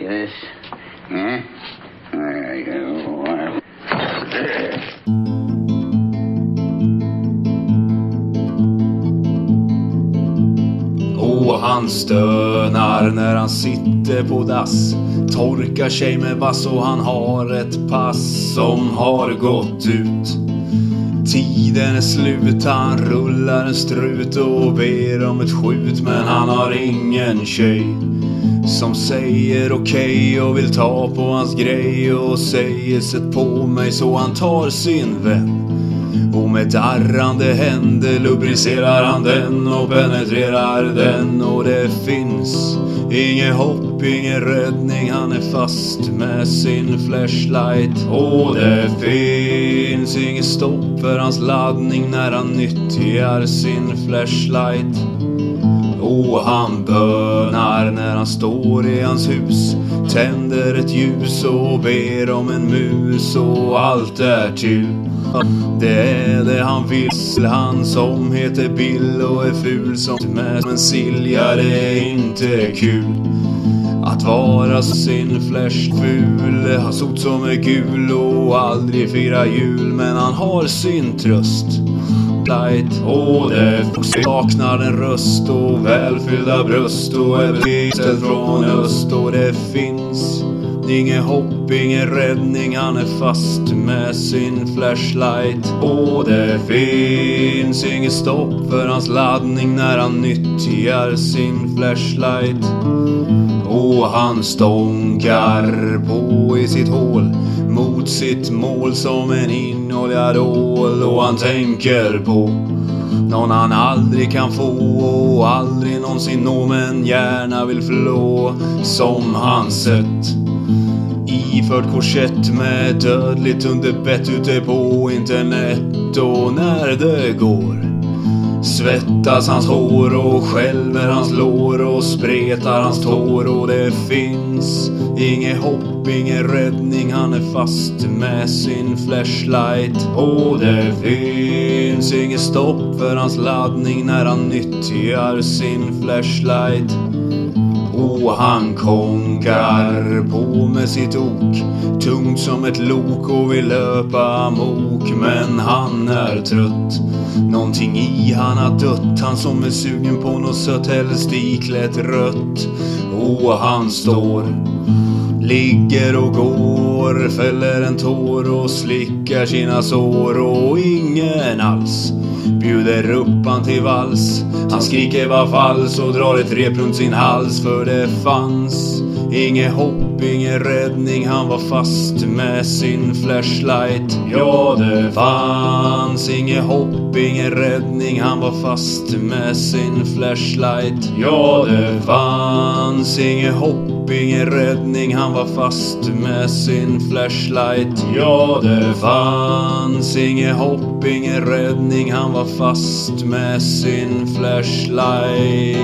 Yes. Eh, yeah. Eh. Och han stönar när han sitter på dass Torkar sig med vass och han har ett pass som har gått ut Tiden är slut, han rullar en strut och ber om ett skjut men han har ingen tjej som säger okej och vill ta på hans grej och säger sätt på mig så han tar sin vän och med darrande händer lubricerar han den och penetrerar den och det finns inget hopp, ingen räddning. Han är fast med sin flashlight och det finns inget stopp för hans laddning när han nyttjar sin flashlight. Och han bönar när han står i hans hus Tänder ett ljus och ber om en mus och allt är till. Det är det han vill, han som heter Bill och är ful som med en silja, det är inte kul. Att vara sin flash ful, sot som är gul och aldrig fira jul men han har sin tröst light och det saknar en röst och välfyllda bröst och är beställd från öst och det finns Inget hopp, ingen räddning, han är fast med sin flashlight. Och det finns inget stopp för hans laddning när han nyttjar sin flashlight. Och han stånkar på i sitt hål mot sitt mål som en inoljad ål. Och han tänker på någon han aldrig kan få. Och aldrig någonsin nå men gärna vill flå. Som han sett iförd korsett med dödligt underbett ute på internet. Och när det går Svettas hans hår och skälver hans lår och spretar hans tår och det finns inget hopp, ingen räddning. Han är fast med sin flashlight och det finns inget stopp för hans laddning när han nyttjar sin flashlight. Och han konkar på med sitt ok Tungt som ett lok och vill löpa amok. Men han är trött Någonting i han har dött. Han som är sugen på något sött Helst iklätt rött. Och han står Ligger och går, fäller en tår och slickar sina sår. Och ingen alls bjuder upp han till vals. Han skriker var fals och drar ett rep runt sin hals för det fanns inget hopp, ingen räddning. Han var fast med sin flashlight. Ja, det fanns inget hopp, ingen räddning. Han var fast med sin flashlight. Ja, det fanns fanns inget hopp, ingen räddning. Han var fast med sin flashlight. Ja, det fanns inget hopp, ingen räddning. Han var fast med sin flashlight.